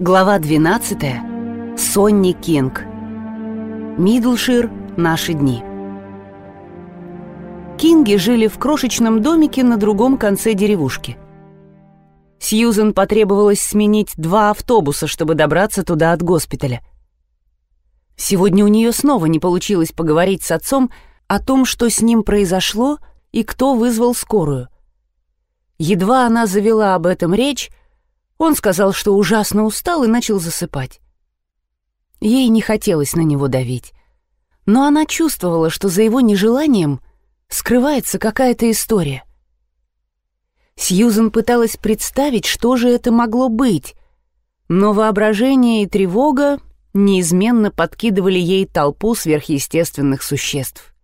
Глава 12. Сонни Кинг. Мидлшир. Наши дни. Кинги жили в крошечном домике на другом конце деревушки. Сьюзен потребовалось сменить два автобуса, чтобы добраться туда от госпиталя. Сегодня у нее снова не получилось поговорить с отцом о том, что с ним произошло и кто вызвал скорую. Едва она завела об этом речь, он сказал, что ужасно устал и начал засыпать. Ей не хотелось на него давить, но она чувствовала, что за его нежеланием скрывается какая-то история. Сьюзен пыталась представить, что же это могло быть, но воображение и тревога неизменно подкидывали ей толпу сверхъестественных существ.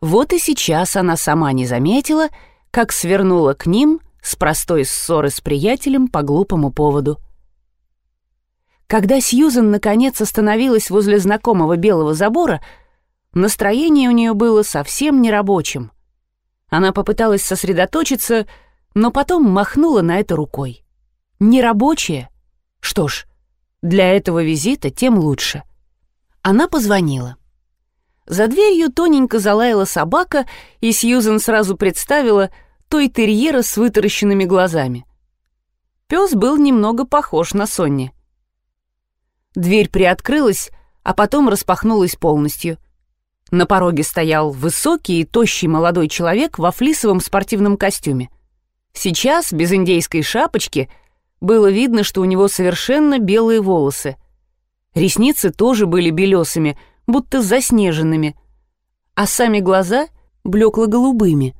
Вот и сейчас она сама не заметила, как свернула к ним — с простой ссоры с приятелем по глупому поводу. Когда Сьюзен наконец остановилась возле знакомого белого забора, настроение у нее было совсем нерабочим. Она попыталась сосредоточиться, но потом махнула на это рукой. Нерабочее? Что ж, для этого визита тем лучше. Она позвонила. За дверью тоненько залаяла собака, и Сьюзен сразу представила — той терьера с вытаращенными глазами. Пес был немного похож на Сонни. Дверь приоткрылась, а потом распахнулась полностью. На пороге стоял высокий и тощий молодой человек во флисовом спортивном костюме. Сейчас, без индейской шапочки, было видно, что у него совершенно белые волосы. Ресницы тоже были белесыми, будто заснеженными, а сами глаза — блекло-голубыми.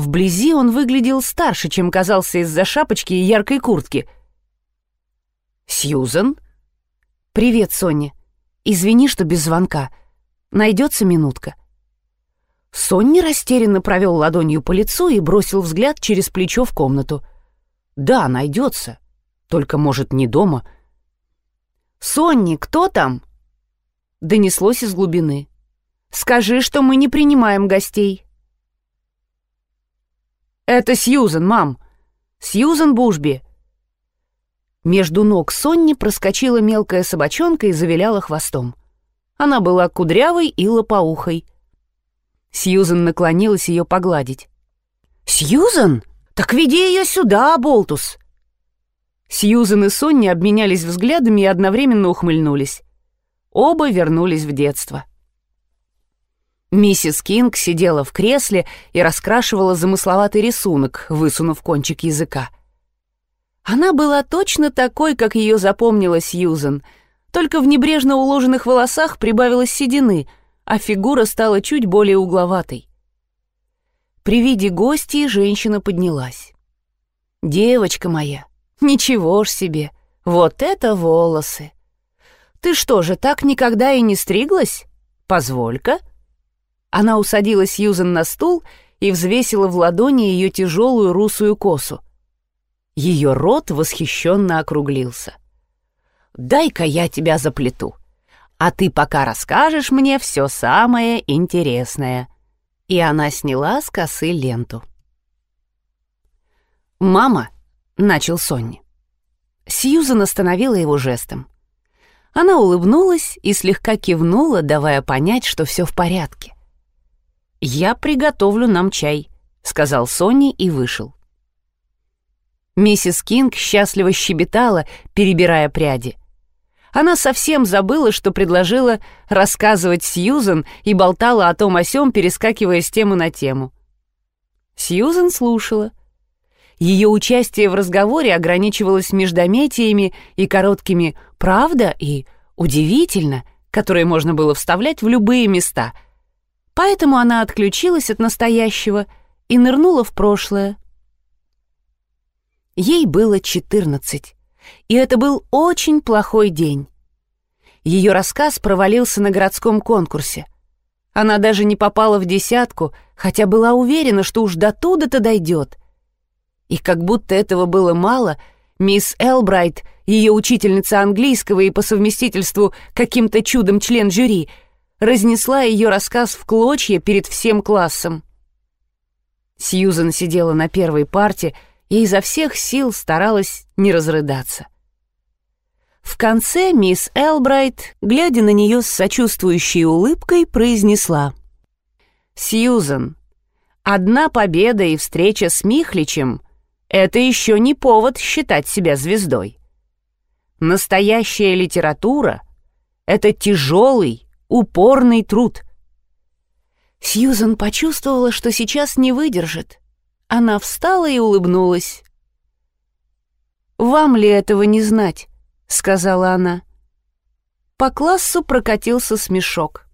Вблизи он выглядел старше, чем казался из-за шапочки и яркой куртки. «Сьюзен?» «Привет, Соня. Извини, что без звонка. Найдется минутка». Сонни растерянно провел ладонью по лицу и бросил взгляд через плечо в комнату. «Да, найдется. Только, может, не дома». «Сонни, кто там?» Донеслось из глубины. «Скажи, что мы не принимаем гостей». «Это Сьюзен, мам! Сьюзен Бушби!» Между ног Сонни проскочила мелкая собачонка и завиляла хвостом. Она была кудрявой и лопоухой. Сьюзен наклонилась ее погладить. «Сьюзен? Так веди ее сюда, Болтус!» Сьюзен и Сонни обменялись взглядами и одновременно ухмыльнулись. Оба вернулись в детство. Миссис Кинг сидела в кресле и раскрашивала замысловатый рисунок, высунув кончик языка. Она была точно такой, как ее запомнила Сьюзен, только в небрежно уложенных волосах прибавилось седины, а фигура стала чуть более угловатой. При виде гостей женщина поднялась. «Девочка моя, ничего ж себе, вот это волосы! Ты что же, так никогда и не стриглась? Позволь-ка!» Она усадила Сьюзен на стул и взвесила в ладони ее тяжелую русую косу. Ее рот восхищенно округлился. «Дай-ка я тебя заплету, а ты пока расскажешь мне все самое интересное». И она сняла с косы ленту. «Мама», — начал Сонни. Сьюзан остановила его жестом. Она улыбнулась и слегка кивнула, давая понять, что все в порядке. «Я приготовлю нам чай», — сказал Сонни и вышел. Миссис Кинг счастливо щебетала, перебирая пряди. Она совсем забыла, что предложила рассказывать Сьюзен и болтала о том о сём, перескакивая с темы на тему. Сьюзен слушала. Ее участие в разговоре ограничивалось междометиями и короткими «правда» и «удивительно», которые можно было вставлять в любые места — Поэтому она отключилась от настоящего и нырнула в прошлое. Ей было 14, и это был очень плохой день. Ее рассказ провалился на городском конкурсе. Она даже не попала в десятку, хотя была уверена, что уж до туда-то дойдет. И как будто этого было мало, мисс Элбрайт, ее учительница английского и по совместительству каким-то чудом член жюри — разнесла ее рассказ в клочья перед всем классом. Сьюзен сидела на первой парте и изо всех сил старалась не разрыдаться. В конце мисс Элбрайт, глядя на нее с сочувствующей улыбкой, произнесла. «Сьюзен, одна победа и встреча с Михличем — это еще не повод считать себя звездой. Настоящая литература — это тяжелый, упорный труд». Сьюзен почувствовала, что сейчас не выдержит. Она встала и улыбнулась. «Вам ли этого не знать?» — сказала она. По классу прокатился смешок.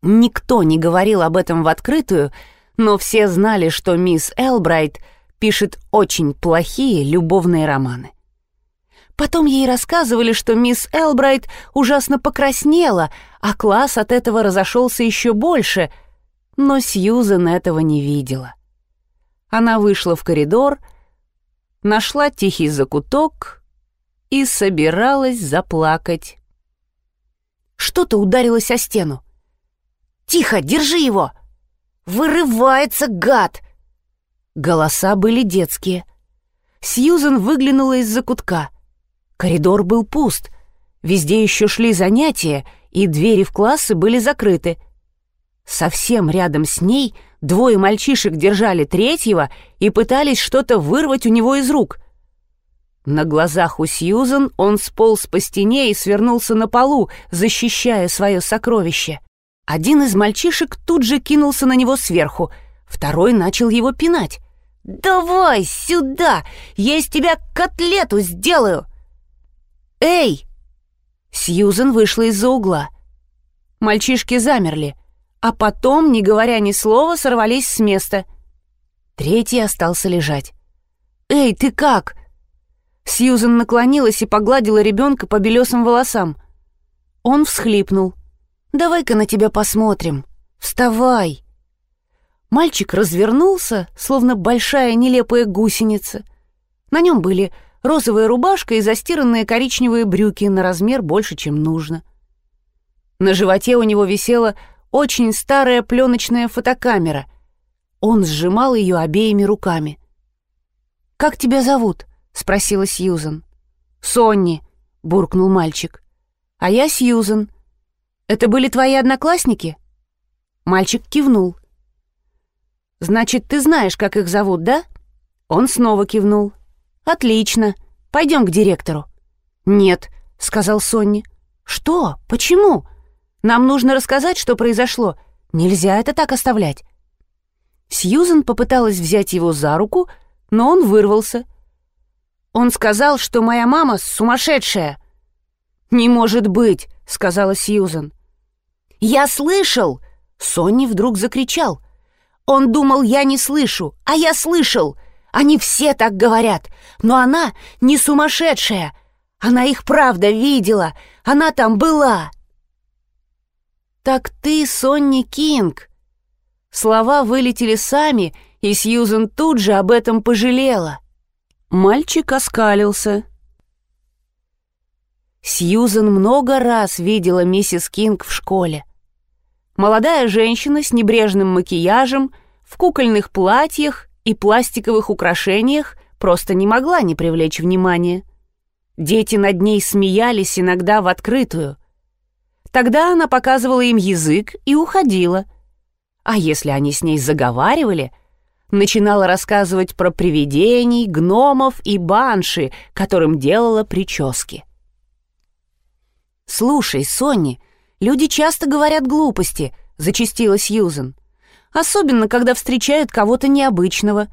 Никто не говорил об этом в открытую, но все знали, что мисс Элбрайт пишет очень плохие любовные романы. Потом ей рассказывали, что мисс Элбрайт ужасно покраснела, а класс от этого разошелся еще больше, но Сьюзен этого не видела. Она вышла в коридор, нашла тихий закуток и собиралась заплакать. Что-то ударилось о стену. «Тихо, держи его!» «Вырывается, гад!» Голоса были детские. Сьюзен выглянула из-за кутка. Коридор был пуст. Везде еще шли занятия, и двери в классы были закрыты. Совсем рядом с ней — Двое мальчишек держали третьего и пытались что-то вырвать у него из рук. На глазах у Сьюзен он сполз по стене и свернулся на полу, защищая свое сокровище. Один из мальчишек тут же кинулся на него сверху, второй начал его пинать. «Давай сюда! Я из тебя котлету сделаю!» «Эй!» Сьюзен вышла из-за угла. Мальчишки замерли а потом, не говоря ни слова, сорвались с места. Третий остался лежать. «Эй, ты как?» Сьюзен наклонилась и погладила ребенка по белесым волосам. Он всхлипнул. «Давай-ка на тебя посмотрим. Вставай!» Мальчик развернулся, словно большая нелепая гусеница. На нем были розовая рубашка и застиранные коричневые брюки на размер больше, чем нужно. На животе у него висела очень старая пленочная фотокамера. Он сжимал ее обеими руками. «Как тебя зовут?» — спросила Сьюзен. «Сонни», — буркнул мальчик. «А я Сьюзен. Это были твои одноклассники?» Мальчик кивнул. «Значит, ты знаешь, как их зовут, да?» Он снова кивнул. «Отлично. Пойдем к директору». «Нет», — сказал Сонни. «Что? Почему?» Нам нужно рассказать, что произошло. Нельзя это так оставлять». Сьюзен попыталась взять его за руку, но он вырвался. «Он сказал, что моя мама сумасшедшая». «Не может быть», — сказала Сьюзен. «Я слышал!» — Сонни вдруг закричал. «Он думал, я не слышу, а я слышал! Они все так говорят, но она не сумасшедшая! Она их правда видела, она там была!» «Так ты Сонни Кинг!» Слова вылетели сами, и Сьюзен тут же об этом пожалела. Мальчик оскалился. Сьюзен много раз видела миссис Кинг в школе. Молодая женщина с небрежным макияжем, в кукольных платьях и пластиковых украшениях просто не могла не привлечь внимания. Дети над ней смеялись иногда в открытую. Тогда она показывала им язык и уходила. А если они с ней заговаривали, начинала рассказывать про привидений, гномов и банши, которым делала прически. «Слушай, Сонни, люди часто говорят глупости», — зачастила Сьюзен. «Особенно, когда встречают кого-то необычного.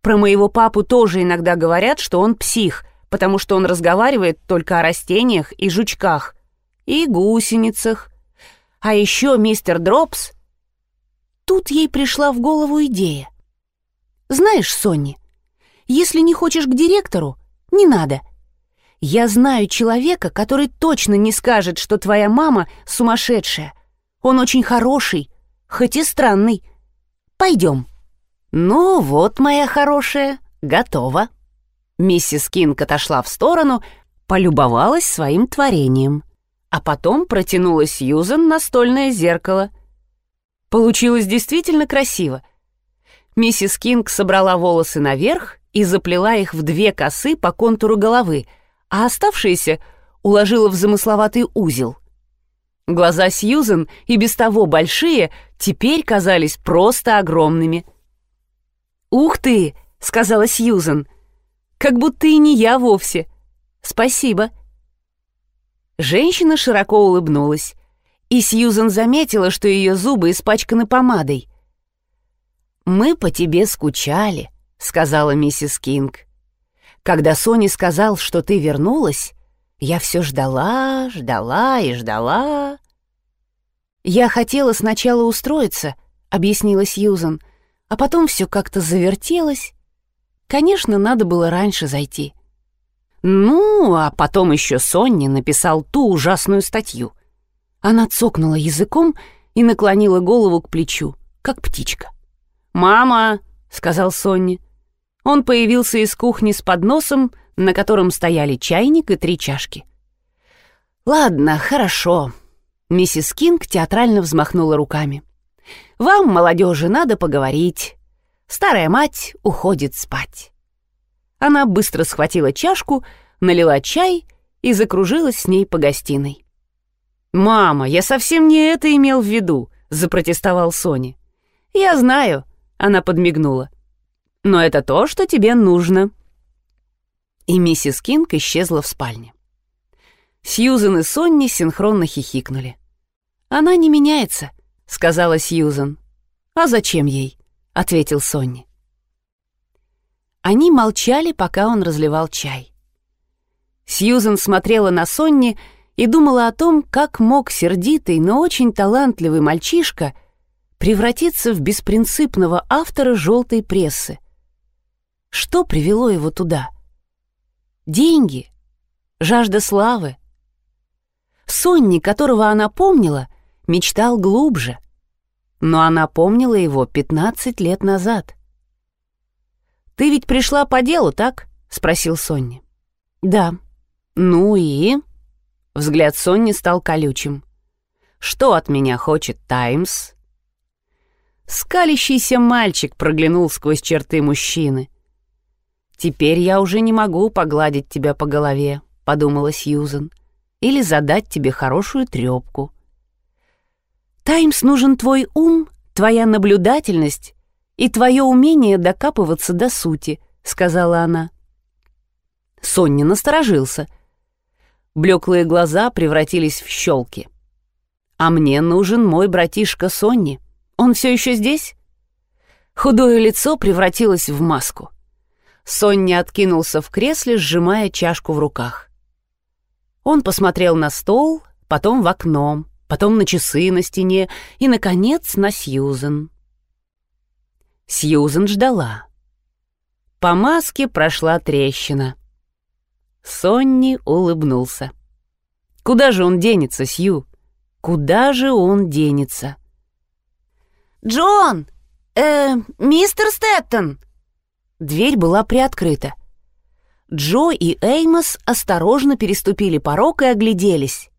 Про моего папу тоже иногда говорят, что он псих, потому что он разговаривает только о растениях и жучках и гусеницах. А еще мистер Дропс... Тут ей пришла в голову идея. «Знаешь, Сонни, если не хочешь к директору, не надо. Я знаю человека, который точно не скажет, что твоя мама сумасшедшая. Он очень хороший, хоть и странный. Пойдем». «Ну вот, моя хорошая, готова». Миссис Кинг отошла в сторону, полюбовалась своим творением а потом протянула Сьюзен настольное зеркало. Получилось действительно красиво. Миссис Кинг собрала волосы наверх и заплела их в две косы по контуру головы, а оставшиеся уложила в замысловатый узел. Глаза Сьюзен, и без того большие, теперь казались просто огромными. «Ух ты!» — сказала Сьюзен. «Как будто и не я вовсе. Спасибо». Женщина широко улыбнулась, и Сьюзен заметила, что ее зубы испачканы помадой. «Мы по тебе скучали», — сказала миссис Кинг. «Когда Сони сказал, что ты вернулась, я все ждала, ждала и ждала». «Я хотела сначала устроиться», — объяснила Сьюзан, «а потом все как-то завертелось. Конечно, надо было раньше зайти». Ну, а потом еще Сонни написал ту ужасную статью. Она цокнула языком и наклонила голову к плечу, как птичка. «Мама!» — сказал Сонни. Он появился из кухни с подносом, на котором стояли чайник и три чашки. «Ладно, хорошо». Миссис Кинг театрально взмахнула руками. «Вам, молодежи, надо поговорить. Старая мать уходит спать». Она быстро схватила чашку, налила чай и закружилась с ней по гостиной. «Мама, я совсем не это имел в виду», — запротестовал Соня. «Я знаю», — она подмигнула. «Но это то, что тебе нужно». И миссис Кинг исчезла в спальне. Сьюзен и Сонни синхронно хихикнули. «Она не меняется», — сказала Сьюзен. «А зачем ей?» — ответил Сонни. Они молчали, пока он разливал чай. Сьюзен смотрела на Сонни и думала о том, как мог сердитый, но очень талантливый мальчишка превратиться в беспринципного автора желтой прессы. Что привело его туда? Деньги? Жажда славы? Сонни, которого она помнила, мечтал глубже. Но она помнила его 15 лет назад. «Ты ведь пришла по делу, так?» — спросил Сонни. «Да». «Ну и?» Взгляд Сонни стал колючим. «Что от меня хочет Таймс?» Скалящийся мальчик проглянул сквозь черты мужчины. «Теперь я уже не могу погладить тебя по голове», — подумала Сьюзен, «или задать тебе хорошую трепку». «Таймс нужен твой ум, твоя наблюдательность и твое умение докапываться до сути», — сказала она. Сонни насторожился. Блеклые глаза превратились в щелки. «А мне нужен мой братишка Сонни. Он все еще здесь?» Худое лицо превратилось в маску. Сонни откинулся в кресле, сжимая чашку в руках. Он посмотрел на стол, потом в окно, потом на часы на стене и, наконец, на Сьюзен. Сьюзен ждала. По маске прошла трещина. Сонни улыбнулся. «Куда же он денется, Сью? Куда же он денется?» «Джон! Э, мистер Стэттон!» Дверь была приоткрыта. Джо и Эймос осторожно переступили порог и огляделись.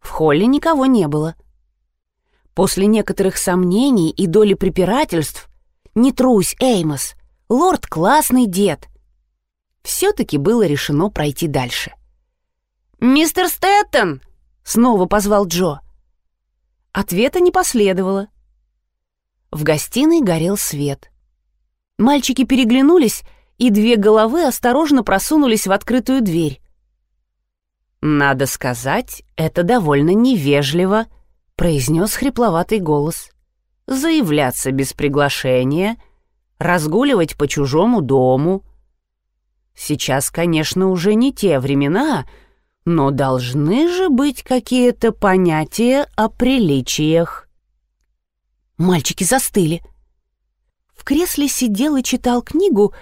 В холле никого не было. После некоторых сомнений и доли препирательств «Не трусь, Эймос! Лорд классный дед!» Все-таки было решено пройти дальше. «Мистер Стэттон!» — снова позвал Джо. Ответа не последовало. В гостиной горел свет. Мальчики переглянулись, и две головы осторожно просунулись в открытую дверь. «Надо сказать, это довольно невежливо», — произнес хрипловатый голос заявляться без приглашения, разгуливать по чужому дому. Сейчас, конечно, уже не те времена, но должны же быть какие-то понятия о приличиях. Мальчики застыли. В кресле сидел и читал книгу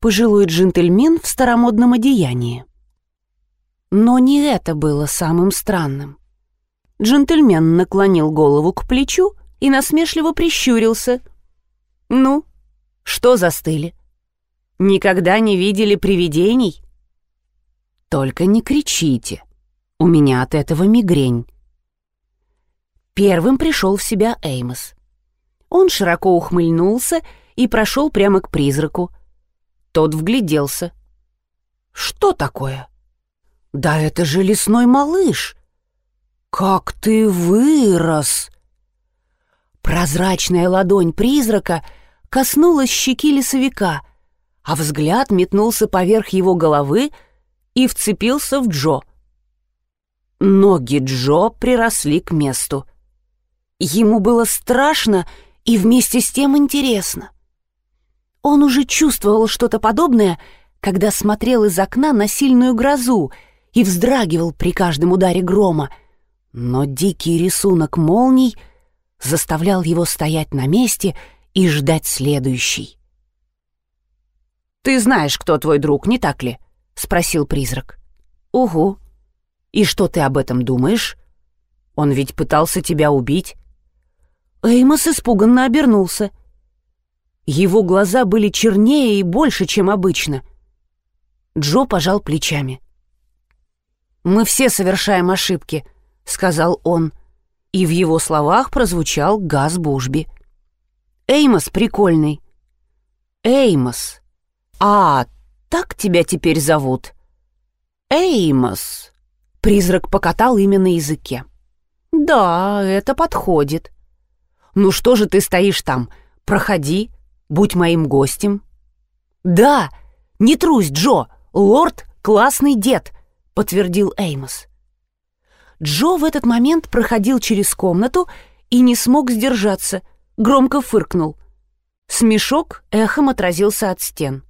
пожилой джентльмен в старомодном одеянии. Но не это было самым странным. Джентльмен наклонил голову к плечу и насмешливо прищурился. «Ну, что застыли? Никогда не видели привидений?» «Только не кричите. У меня от этого мигрень». Первым пришел в себя Эймос. Он широко ухмыльнулся и прошел прямо к призраку. Тот вгляделся. «Что такое?» «Да это же лесной малыш! Как ты вырос!» Прозрачная ладонь призрака коснулась щеки лесовика, а взгляд метнулся поверх его головы и вцепился в Джо. Ноги Джо приросли к месту. Ему было страшно и вместе с тем интересно. Он уже чувствовал что-то подобное, когда смотрел из окна на сильную грозу и вздрагивал при каждом ударе грома, но дикий рисунок молний заставлял его стоять на месте и ждать следующий. «Ты знаешь, кто твой друг, не так ли?» — спросил призрак. «Угу. И что ты об этом думаешь? Он ведь пытался тебя убить». Эймос испуганно обернулся. Его глаза были чернее и больше, чем обычно. Джо пожал плечами. «Мы все совершаем ошибки», — сказал он, и в его словах прозвучал газ Бушби. «Эймос прикольный». «Эймос. А, так тебя теперь зовут?» «Эймос». Призрак покатал имя на языке. «Да, это подходит. «Ну что же ты стоишь там? Проходи, будь моим гостем». «Да, не трусь, Джо, лорд — классный дед», — подтвердил Эймос. Джо в этот момент проходил через комнату и не смог сдержаться, громко фыркнул. Смешок эхом отразился от стен.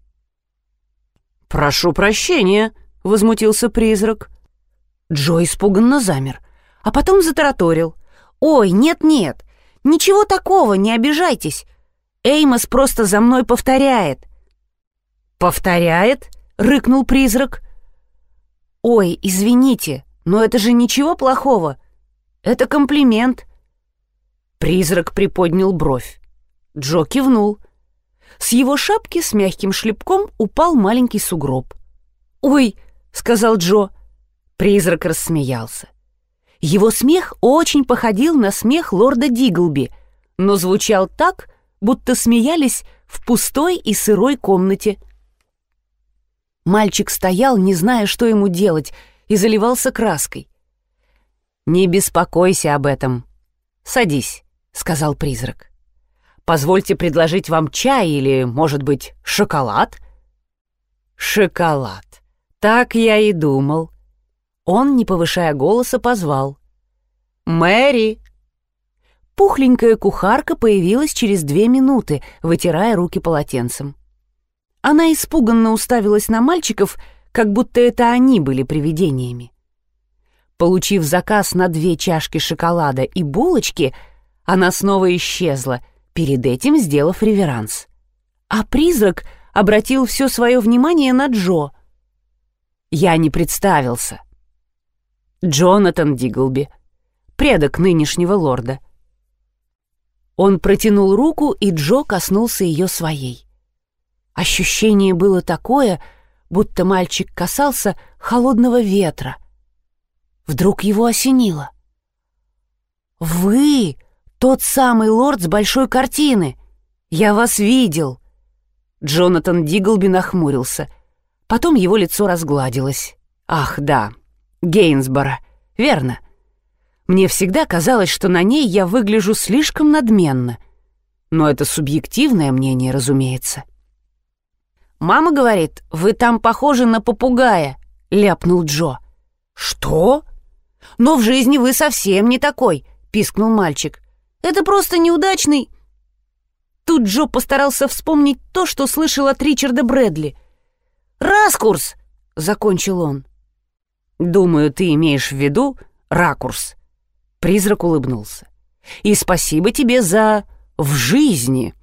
«Прошу прощения», — возмутился призрак. Джо испуганно замер, а потом затараторил. «Ой, нет-нет, Ничего такого, не обижайтесь. Эймос просто за мной повторяет». «Повторяет?» — рыкнул призрак. «Ой, извините, но это же ничего плохого. Это комплимент». Призрак приподнял бровь. Джо кивнул. С его шапки с мягким шлепком упал маленький сугроб. «Ой!» — сказал Джо. Призрак рассмеялся. Его смех очень походил на смех лорда Диглби, но звучал так, будто смеялись в пустой и сырой комнате. Мальчик стоял, не зная, что ему делать, и заливался краской. «Не беспокойся об этом. Садись», — сказал призрак. «Позвольте предложить вам чай или, может быть, шоколад?» «Шоколад. Так я и думал. Он, не повышая голоса, позвал. «Мэри!» Пухленькая кухарка появилась через две минуты, вытирая руки полотенцем. Она испуганно уставилась на мальчиков, как будто это они были привидениями. Получив заказ на две чашки шоколада и булочки, она снова исчезла, перед этим сделав реверанс. А призрак обратил все свое внимание на Джо. Я не представился. Джонатан Диглби, предок нынешнего лорда. Он протянул руку, и Джо коснулся ее своей. Ощущение было такое, будто мальчик касался холодного ветра. Вдруг его осенило. «Вы тот самый лорд с большой картины! Я вас видел!» Джонатан Диглби нахмурился. Потом его лицо разгладилось. «Ах, да, Гейнсбора, верно. Мне всегда казалось, что на ней я выгляжу слишком надменно. Но это субъективное мнение, разумеется. «Мама говорит, вы там похожи на попугая», — ляпнул Джо. «Что?» «Но в жизни вы совсем не такой», — пискнул мальчик. «Это просто неудачный...» Тут Джо постарался вспомнить то, что слышал от Ричарда Брэдли. «Раскурс!» — закончил он. «Думаю, ты имеешь в виду ракурс». Призрак улыбнулся. «И спасибо тебе за... в жизни».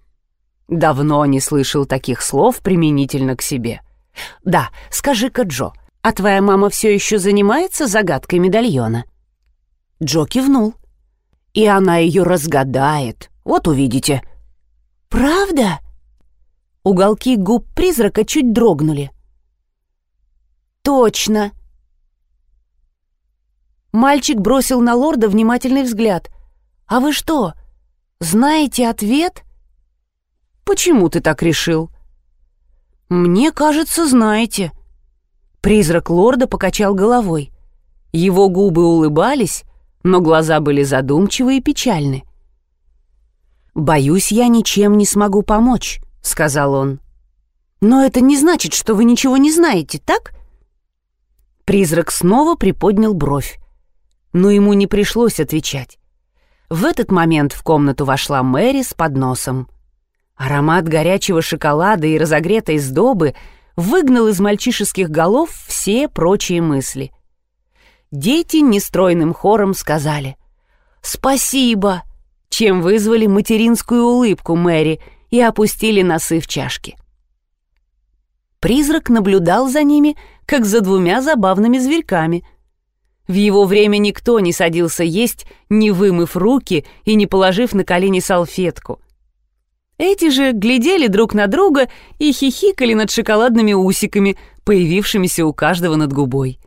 Давно не слышал таких слов применительно к себе. «Да, скажи-ка, Джо, а твоя мама все еще занимается загадкой медальона?» Джо кивнул. «И она ее разгадает, вот увидите». «Правда?» Уголки губ призрака чуть дрогнули. «Точно!» Мальчик бросил на лорда внимательный взгляд. «А вы что, знаете ответ?» «Почему ты так решил?» «Мне кажется, знаете». Призрак лорда покачал головой. Его губы улыбались, но глаза были задумчивы и печальны. «Боюсь, я ничем не смогу помочь», — сказал он. «Но это не значит, что вы ничего не знаете, так?» Призрак снова приподнял бровь, но ему не пришлось отвечать. В этот момент в комнату вошла Мэри с подносом. Аромат горячего шоколада и разогретой сдобы выгнал из мальчишеских голов все прочие мысли. Дети нестройным хором сказали «Спасибо!», чем вызвали материнскую улыбку Мэри и опустили носы в чашки. Призрак наблюдал за ними, как за двумя забавными зверьками. В его время никто не садился есть, не вымыв руки и не положив на колени салфетку. Эти же глядели друг на друга и хихикали над шоколадными усиками, появившимися у каждого над губой.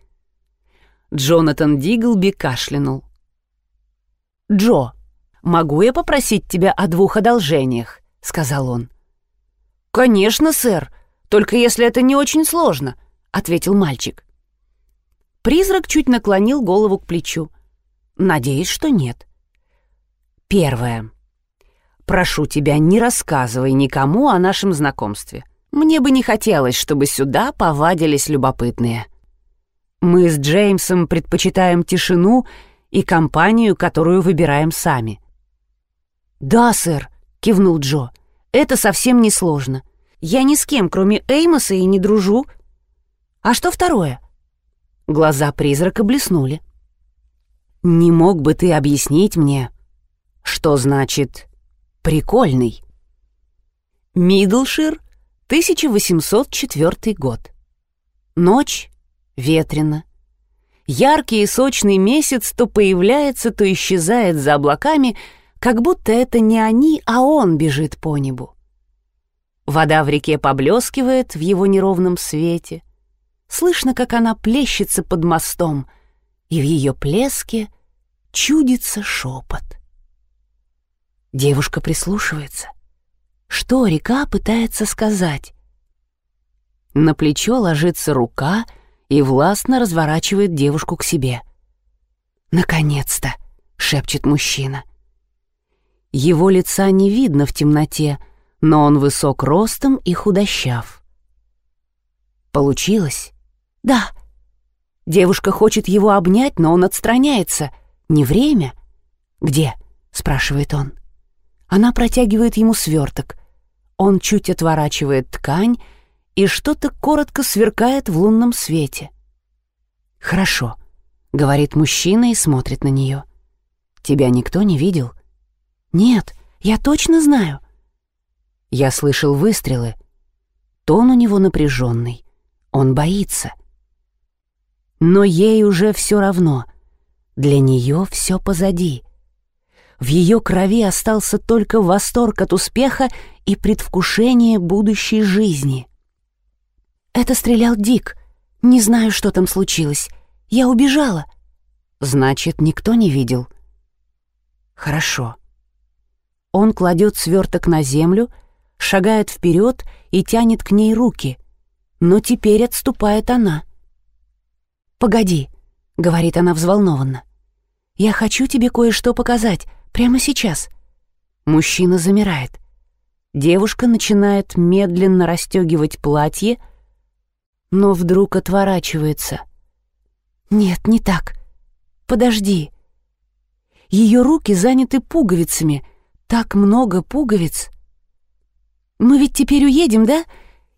Джонатан Диглби кашлянул. «Джо, могу я попросить тебя о двух одолжениях?» — сказал он. «Конечно, сэр», только если это не очень сложно», — ответил мальчик. Призрак чуть наклонил голову к плечу. «Надеюсь, что нет». «Первое. Прошу тебя, не рассказывай никому о нашем знакомстве. Мне бы не хотелось, чтобы сюда повадились любопытные. Мы с Джеймсом предпочитаем тишину и компанию, которую выбираем сами». «Да, сэр», — кивнул Джо, — «это совсем не сложно. Я ни с кем, кроме Эймоса, и не дружу. А что второе? Глаза призрака блеснули. Не мог бы ты объяснить мне, что значит «прикольный»? Мидлшир, 1804 год. Ночь, ветрено. Яркий и сочный месяц то появляется, то исчезает за облаками, как будто это не они, а он бежит по небу. Вода в реке поблескивает в его неровном свете. Слышно, как она плещется под мостом, и в ее плеске чудится шепот. Девушка прислушивается. Что река пытается сказать? На плечо ложится рука и властно разворачивает девушку к себе. «Наконец-то!» — шепчет мужчина. Его лица не видно в темноте, — но он высок ростом и худощав. Получилось? Да. Девушка хочет его обнять, но он отстраняется. Не время? Где? спрашивает он. Она протягивает ему сверток. Он чуть отворачивает ткань, и что-то коротко сверкает в лунном свете. «Хорошо», — говорит мужчина и смотрит на нее. «Тебя никто не видел?» «Нет, я точно знаю. Я слышал выстрелы. Тон у него напряженный. Он боится. Но ей уже все равно. Для нее все позади. В ее крови остался только восторг от успеха и предвкушение будущей жизни. Это стрелял Дик. Не знаю, что там случилось. Я убежала. Значит, никто не видел. Хорошо. Он кладет сверток на землю — шагает вперед и тянет к ней руки, но теперь отступает она. «Погоди», — говорит она взволнованно. «Я хочу тебе кое-что показать, прямо сейчас». Мужчина замирает. Девушка начинает медленно расстегивать платье, но вдруг отворачивается. «Нет, не так. Подожди». Ее руки заняты пуговицами, так много пуговиц. «Мы ведь теперь уедем, да?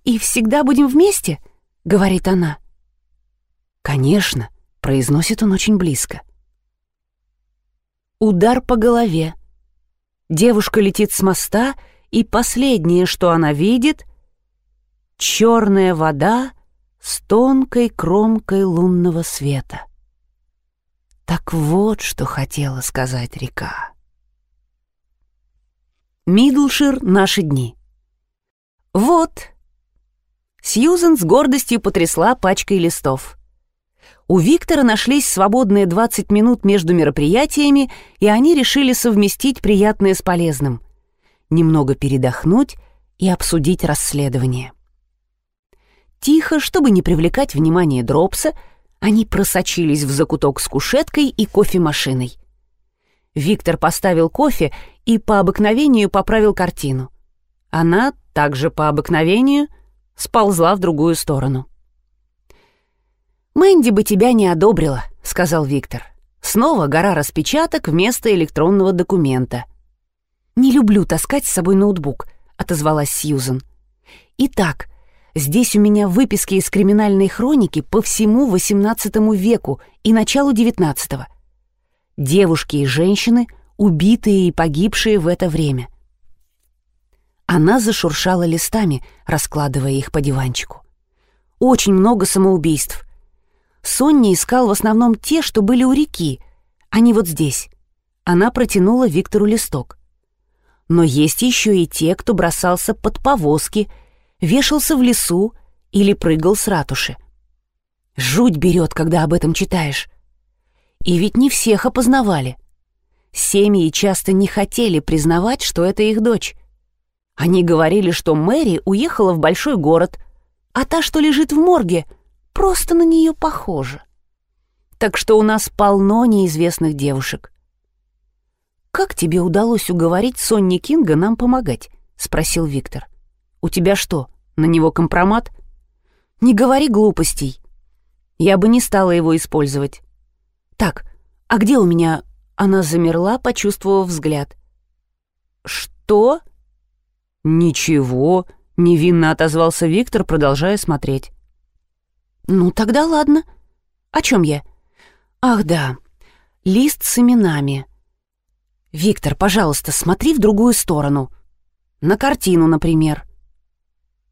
И всегда будем вместе?» — говорит она. «Конечно», — произносит он очень близко. Удар по голове. Девушка летит с моста, и последнее, что она видит — черная вода с тонкой кромкой лунного света. Так вот, что хотела сказать река. Мидлшир «Наши дни». «Вот!» Сьюзен с гордостью потрясла пачкой листов. У Виктора нашлись свободные 20 минут между мероприятиями, и они решили совместить приятное с полезным. Немного передохнуть и обсудить расследование. Тихо, чтобы не привлекать внимание Дропса, они просочились в закуток с кушеткой и кофемашиной. Виктор поставил кофе и по обыкновению поправил картину. Она, также по обыкновению, сползла в другую сторону. «Мэнди бы тебя не одобрила», — сказал Виктор. Снова гора распечаток вместо электронного документа. «Не люблю таскать с собой ноутбук», — отозвалась Сьюзен. «Итак, здесь у меня выписки из криминальной хроники по всему XVIII веку и началу XIX. Девушки и женщины, убитые и погибшие в это время». Она зашуршала листами, раскладывая их по диванчику. «Очень много самоубийств. Сонни искал в основном те, что были у реки. Они вот здесь». Она протянула Виктору листок. Но есть еще и те, кто бросался под повозки, вешался в лесу или прыгал с ратуши. Жуть берет, когда об этом читаешь. И ведь не всех опознавали. Семьи часто не хотели признавать, что это их дочь. Они говорили, что Мэри уехала в большой город, а та, что лежит в морге, просто на нее похожа. Так что у нас полно неизвестных девушек. «Как тебе удалось уговорить Сонни Кинга нам помогать?» — спросил Виктор. «У тебя что, на него компромат?» «Не говори глупостей. Я бы не стала его использовать». «Так, а где у меня...» Она замерла, почувствовав взгляд. «Что?» «Ничего», — невинно отозвался Виктор, продолжая смотреть. «Ну, тогда ладно. О чем я?» «Ах, да, лист с именами». «Виктор, пожалуйста, смотри в другую сторону. На картину, например».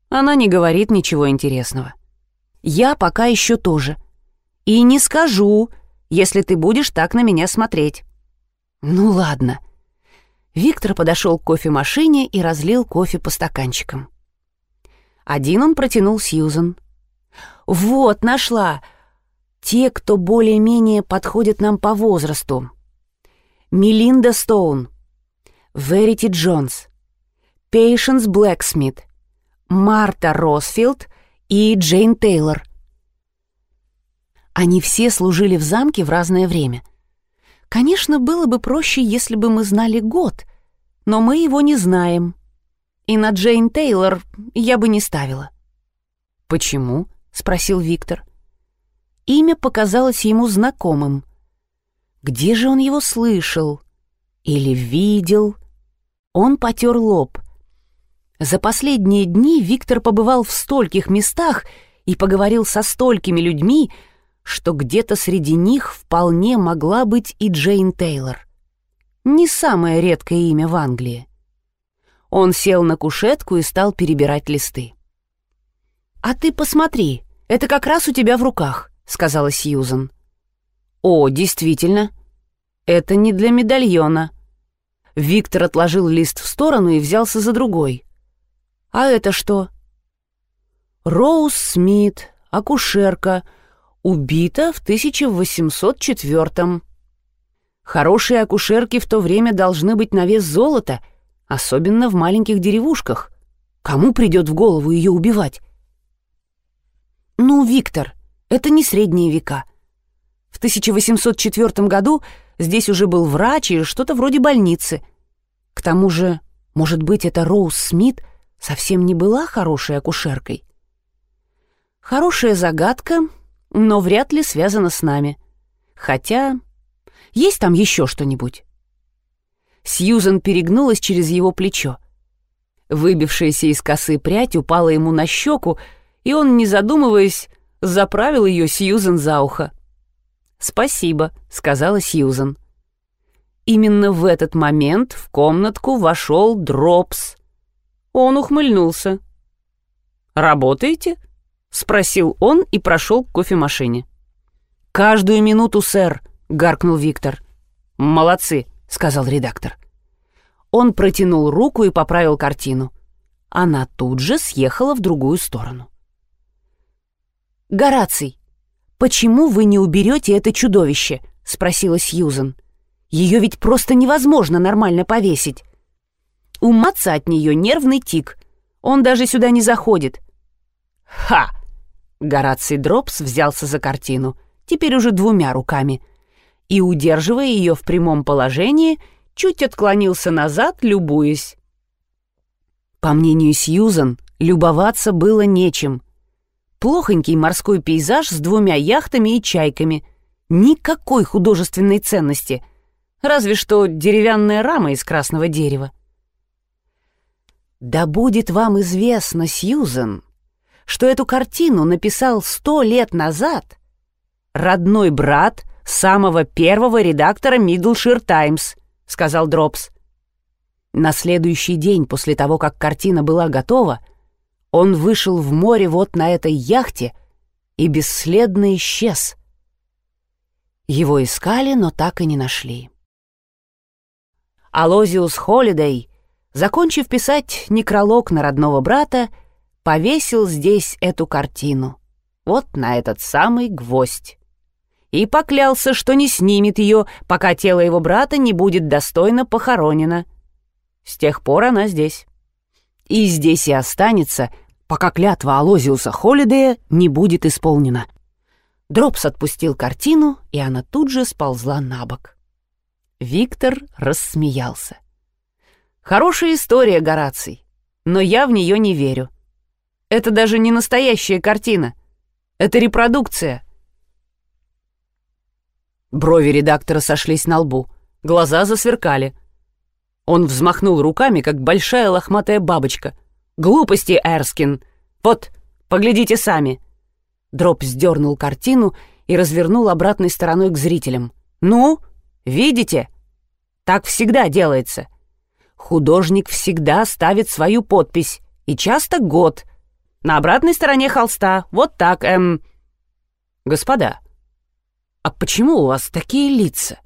Она не говорит ничего интересного. «Я пока еще тоже. И не скажу, если ты будешь так на меня смотреть». «Ну ладно». Виктор подошел к кофемашине и разлил кофе по стаканчикам. Один он протянул Сьюзан. «Вот, нашла. Те, кто более-менее подходит нам по возрасту. Мелинда Стоун, Верити Джонс, Пейшенс Блэксмит, Марта Росфилд и Джейн Тейлор. Они все служили в замке в разное время. Конечно, было бы проще, если бы мы знали год, но мы его не знаем. И на Джейн Тейлор я бы не ставила. «Почему?» — спросил Виктор. Имя показалось ему знакомым — где же он его слышал? Или видел? Он потер лоб. За последние дни Виктор побывал в стольких местах и поговорил со столькими людьми, что где-то среди них вполне могла быть и Джейн Тейлор. Не самое редкое имя в Англии. Он сел на кушетку и стал перебирать листы. «А ты посмотри, это как раз у тебя в руках», — сказала Сьюзан. «О, действительно. Это не для медальона». Виктор отложил лист в сторону и взялся за другой. «А это что?» «Роуз Смит, акушерка, убита в 1804-м». Хорошие акушерки в то время должны быть на вес золота, особенно в маленьких деревушках. Кому придет в голову ее убивать? Ну, Виктор, это не средние века. В 1804 году здесь уже был врач и что-то вроде больницы. К тому же, может быть, эта Роуз Смит совсем не была хорошей акушеркой. Хорошая загадка, но вряд ли связана с нами. Хотя, есть там еще что-нибудь? Сьюзен перегнулась через его плечо. Выбившаяся из косы прядь упала ему на щеку, и он, не задумываясь, заправил ее Сьюзен за ухо. «Спасибо», — сказала Сьюзан. Именно в этот момент в комнатку вошел Дропс. Он ухмыльнулся. «Работаете?» — спросил он и прошел к кофемашине. «Каждую минуту, сэр», — гаркнул Виктор. «Молодцы», — сказал редактор. Он протянул руку и поправил картину. Она тут же съехала в другую сторону. «Гораций, «Почему вы не уберете это чудовище?» — спросила Сьюзен. «Ее ведь просто невозможно нормально повесить. У Матца от нее нервный тик. Он даже сюда не заходит». «Ха!» Гораций Дропс взялся за картину, теперь уже двумя руками, и, удерживая ее в прямом положении, чуть отклонился назад, любуясь. По мнению Сьюзан, любоваться было нечем. Плохонький морской пейзаж с двумя яхтами и чайками. Никакой художественной ценности. Разве что деревянная рама из красного дерева. Да будет вам известно, Сьюзен, что эту картину написал сто лет назад родной брат самого первого редактора «Мидлшир Таймс», — сказал Дропс. На следующий день после того, как картина была готова, он вышел в море вот на этой яхте и бесследно исчез. Его искали, но так и не нашли. Алозиус Холидей, закончив писать некролог на родного брата, повесил здесь эту картину, вот на этот самый гвоздь. И поклялся, что не снимет ее, пока тело его брата не будет достойно похоронено. С тех пор она здесь. И здесь и останется, пока клятва Алозиуса Холидея не будет исполнена. Дропс отпустил картину, и она тут же сползла на бок. Виктор рассмеялся. «Хорошая история, Гораций, но я в нее не верю. Это даже не настоящая картина. Это репродукция». Брови редактора сошлись на лбу, глаза засверкали. Он взмахнул руками, как большая лохматая бабочка. «Глупости, Эрскин! Вот, поглядите сами!» Дроп сдернул картину и развернул обратной стороной к зрителям. «Ну, видите? Так всегда делается. Художник всегда ставит свою подпись, и часто год. На обратной стороне холста, вот так, эм...» «Господа, а почему у вас такие лица?»